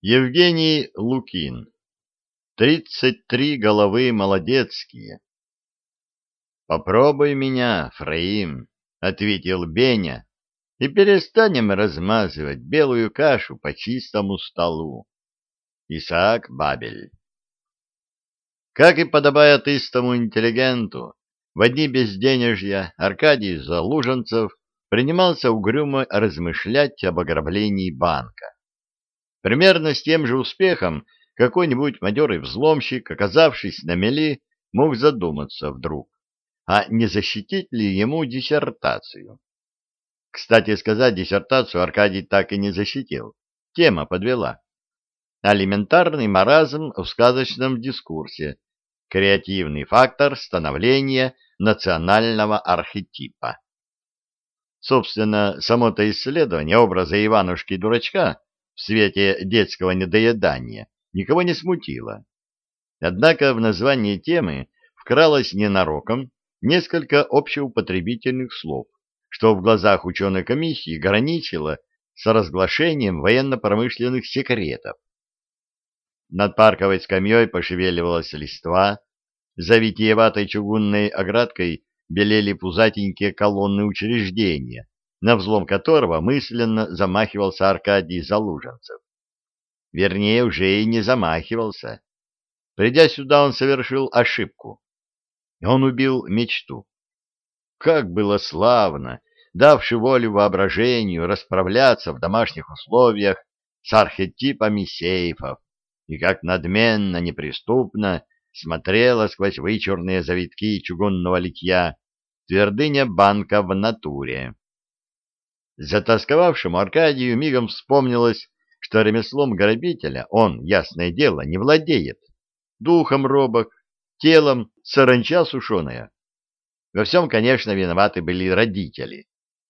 Евгений Лукин. Тридцать три головы молодецкие. «Попробуй меня, Фраим», — ответил Беня, — «и перестанем размазывать белую кашу по чистому столу». Исаак Бабель. Как и подобает истому интеллигенту, в одни безденежья Аркадий Залуженцев принимался угрюмо размышлять об ограблении банка. Примерно с тем же успехом какой-нибудь матерый взломщик, оказавшись на мели, мог задуматься вдруг, а не защитить ли ему диссертацию. Кстати сказать, диссертацию Аркадий так и не защитил. Тема подвела. Алиментарный маразм в сказочном дискурсе. Креативный фактор становления национального архетипа. Собственно, само-то исследование образа Иванушки-дурачка в свете детского недоедания никого не смутило. Однако в названии темы вкралось ненароком несколько общеупотребительных слов, что в глазах ученой комиссии граничило с разглашением военно-промышленных секретов. Над парковой скамьей пошевеливалась листва, за витиеватой чугунной оградкой белели пузатенькие колонны учреждения, на взлом которого мысленно замахивался Аркадий Залуженцев. Вернее, уже и не замахивался. Придя сюда, он совершил ошибку. Он убил мечту. Как было славно, давши волю воображению расправляться в домашних условиях с архетипами сейфов, и как надменно, неприступно смотрела сквозь вычурные завитки чугунного литья твердыня банка в натуре. Затасковавшему Аркадию мигом вспомнилось, что ремеслом грабителя он, ясное дело, не владеет. Духом робок, телом саранча сушеная. Во всем, конечно, виноваты были родители.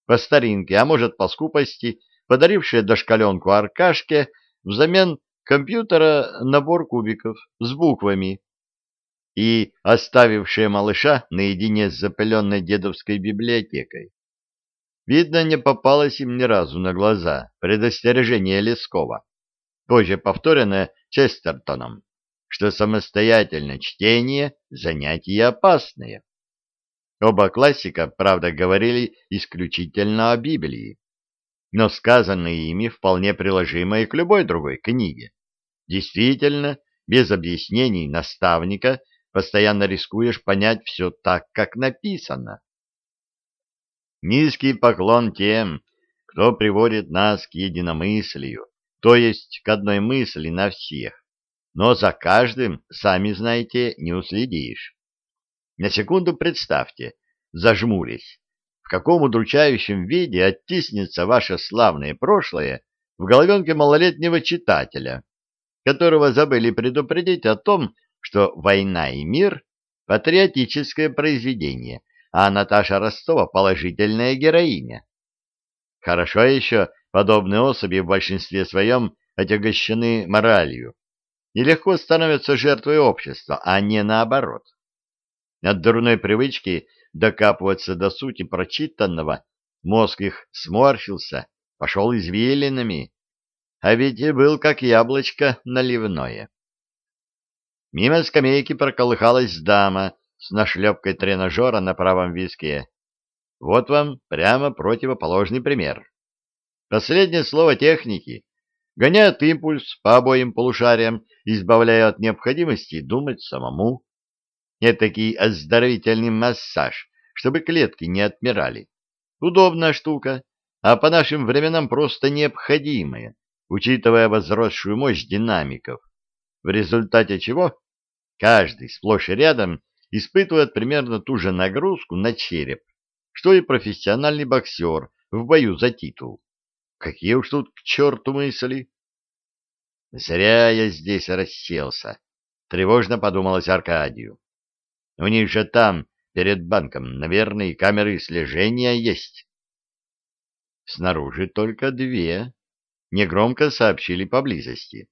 По старинке, а может, по скупости, подарившие дошкаленку Аркашке взамен компьютера набор кубиков с буквами и оставившие малыша наедине с запыленной дедовской библиотекой. Видно, не попалось им ни разу на глаза предостережение Лескова, позже повторенное Честертоном, что самостоятельное чтение — занятие опасное. Оба классика, правда, говорили исключительно о Библии, но сказанное ими вполне приложимо и к любой другой книге. Действительно, без объяснений наставника постоянно рискуешь понять все так, как написано. Низкий поклон тем, кто приводит нас к единомыслию, то есть к одной мысли на всех, но за каждым, сами знаете, не уследишь. На секунду представьте, зажмурясь, в каком удручающем виде оттиснется ваше славное прошлое в головенке малолетнего читателя, которого забыли предупредить о том, что «Война и мир» — патриотическое произведение, а Наташа Ростова — положительная героиня. Хорошо еще подобные особи в большинстве своем отягощены моралью и легко становятся жертвой общества, а не наоборот. От дурной привычки докапываться до сути прочитанного мозг их сморщился, пошел извилинами, а ведь и был как яблочко наливное. Мимо скамейки проколыхалась дама с нашлепкой тренажера на правом виске. Вот вам прямо противоположный пример. Последнее слово техники гоняет импульс по обоим полушариям, избавляя от необходимости думать самому. Этакий оздоровительный массаж, чтобы клетки не отмирали. Удобная штука, а по нашим временам просто необходимая, учитывая возросшую мощь динамиков, в результате чего каждый сплошь и рядом испытывает примерно ту же нагрузку на череп, что и профессиональный боксер в бою за титул. Какие уж тут к черту мысли! Зря я здесь расселся, тревожно подумалось Аркадию. У них же там, перед банком, наверное, камеры слежения есть. Снаружи только две, негромко сообщили поблизости.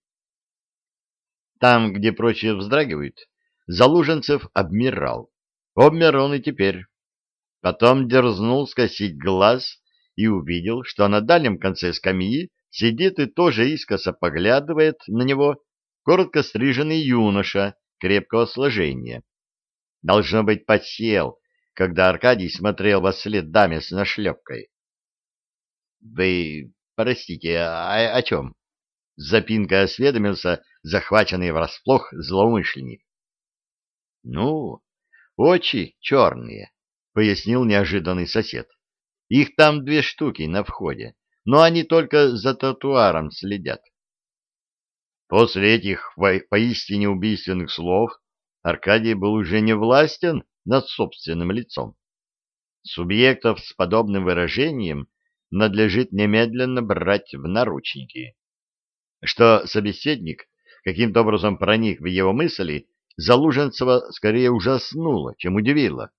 Там, где прочие вздрагивают, Залуженцев обмирал. Обмер он и теперь. Потом дерзнул скосить глаз и увидел, что на дальнем конце скамьи сидит и тоже искоса поглядывает на него коротко стриженный юноша крепкого сложения. Должно быть, подсел, когда Аркадий смотрел во след даме с нашлепкой. — Вы, простите, а о чем? — запинкой осведомился захваченный врасплох злоумышленник. — Ну, очи черные, — пояснил неожиданный сосед. — Их там две штуки на входе, но они только за тротуаром следят. После этих поистине убийственных слов Аркадий был уже не властен над собственным лицом. Субъектов с подобным выражением надлежит немедленно брать в наручники. Что собеседник каким-то образом проник в его мысли, Залуженцева скорее ужаснуло, чем удивило.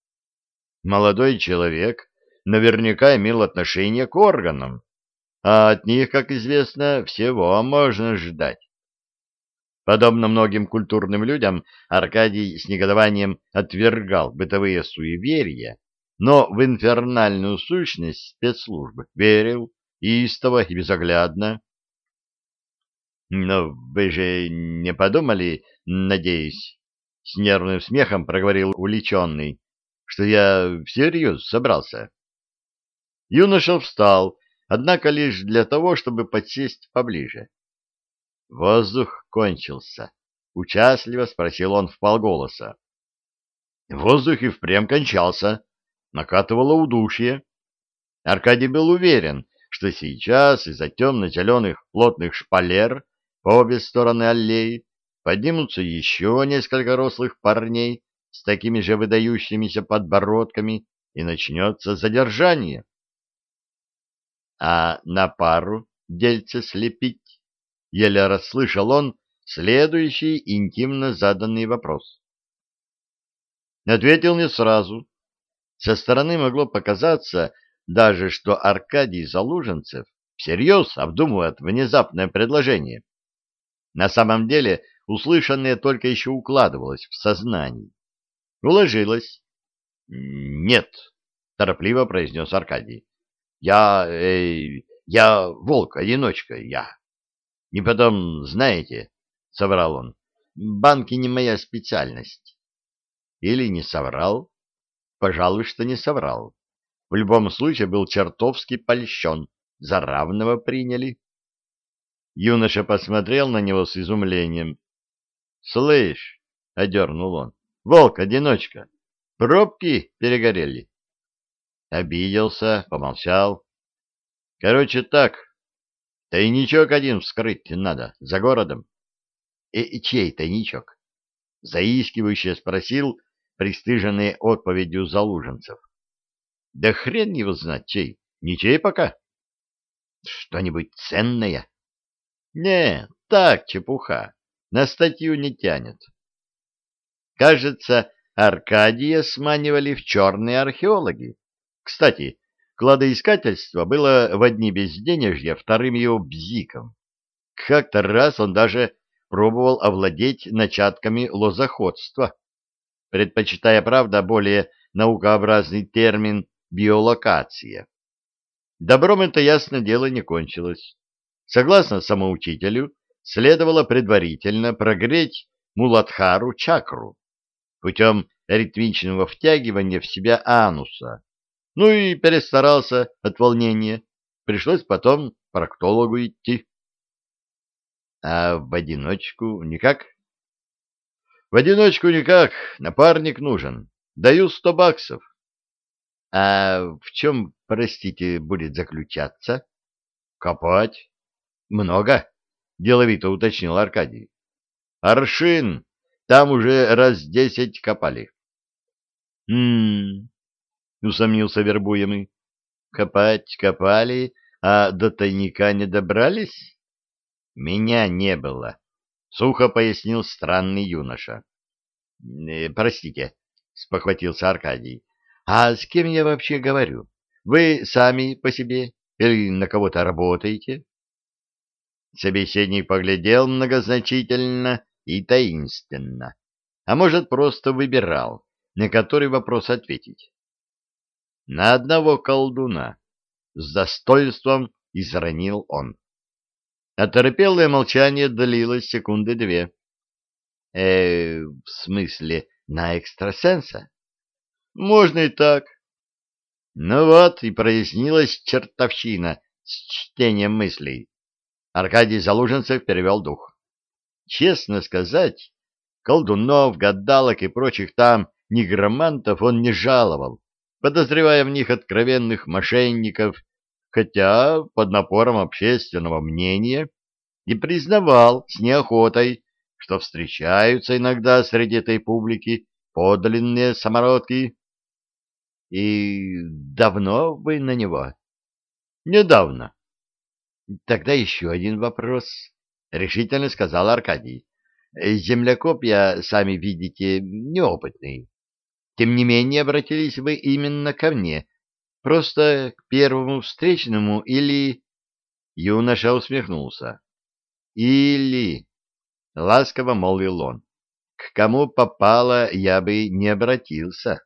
Молодой человек наверняка имел отношение к органам, а от них, как известно, всего можно ждать. Подобно многим культурным людям, Аркадий с негодованием отвергал бытовые суеверия, но в инфернальную сущность спецслужбы верил истово и безоглядно. «Но вы же не подумали, надеюсь?» — с нервным смехом проговорил уличенный, что я всерьез собрался. Юноша встал, однако лишь для того, чтобы подсесть поближе. «Воздух кончился?» — участливо спросил он вполголоса. Воздух и впрямь кончался, накатывало удушье. Аркадий был уверен, что сейчас из-за темно-зеленых плотных шпалер по обе стороны аллеи поднимутся еще несколько рослых парней с такими же выдающимися подбородками, и начнется задержание. А на пару дельце слепить? Еле расслышал он следующий интимно заданный вопрос. Ответил не сразу. Со стороны могло показаться даже, что Аркадий Залуженцев всерьез обдумывает внезапное предложение. На самом деле услышанное только еще укладывалось в сознании. Уложилось. «Нет», — торопливо произнес Аркадий. «Я... Э, я волк-одиночка, я». «И потом, знаете», — соврал он, — «банки не моя специальность». Или не соврал? Пожалуй, что не соврал. В любом случае был чертовски польщен. За равного приняли. Юноша посмотрел на него с изумлением. — Слышь, — одернул он, — волк-одиночка, пробки перегорели. Обиделся, помолчал. — Короче, так, тайничок один вскрыть надо, за городом. «Э, — И чей тайничок? — заискивающе спросил пристыженный отповедью залуженцев. — Да хрен его знать, чей, не чей пока. — Что-нибудь ценное? — не, так, чепуха. На статью не тянет. Кажется, Аркадия сманивали в черные археологи. Кстати, кладоискательство было в одни безденежья вторым его бзиком. Как-то раз он даже пробовал овладеть начатками лозоходства, предпочитая, правда, более наукообразный термин «биолокация». Добром это, ясно дело, не кончилось. Согласно самоучителю, следовало предварительно прогреть Муладхару чакру путем ритмичного втягивания в себя ануса. Ну и перестарался от волнения. Пришлось потом проктологу идти. А в одиночку никак? В одиночку никак, напарник нужен. Даю сто баксов. А в чем, простите, будет заключаться? Копать. Много? Деловито уточнил Аркадий. Аршин. Там уже раз десять копали. Хм. Усомнился вербуемый. Копать копали, а до тайника не добрались? Меня не было, сухо пояснил странный юноша. «Э, простите, спохватился Аркадий. А с кем я вообще говорю? Вы сами по себе или на кого-то работаете? Собеседник поглядел многозначительно и таинственно, а может, просто выбирал, на который вопрос ответить. На одного колдуна с достоинством изранил он. Оторопелое молчание длилось секунды две. Э, в смысле, на экстрасенса? Можно и так. Ну вот, и прояснилась чертовщина с чтением мыслей. Аркадий Залуженцев перевел дух. Честно сказать, колдунов, гадалок и прочих там негромантов он не жаловал, подозревая в них откровенных мошенников, хотя под напором общественного мнения и признавал с неохотой, что встречаются иногда среди этой публики подлинные самородки. И давно вы на него? Недавно. Тогда еще один вопрос, — решительно сказал Аркадий. Землекоп я, сами видите, неопытный. Тем не менее, обратились вы именно ко мне. Просто к первому встречному или... Юноша усмехнулся. Или... Ласково молвил он. К кому попало, я бы не обратился.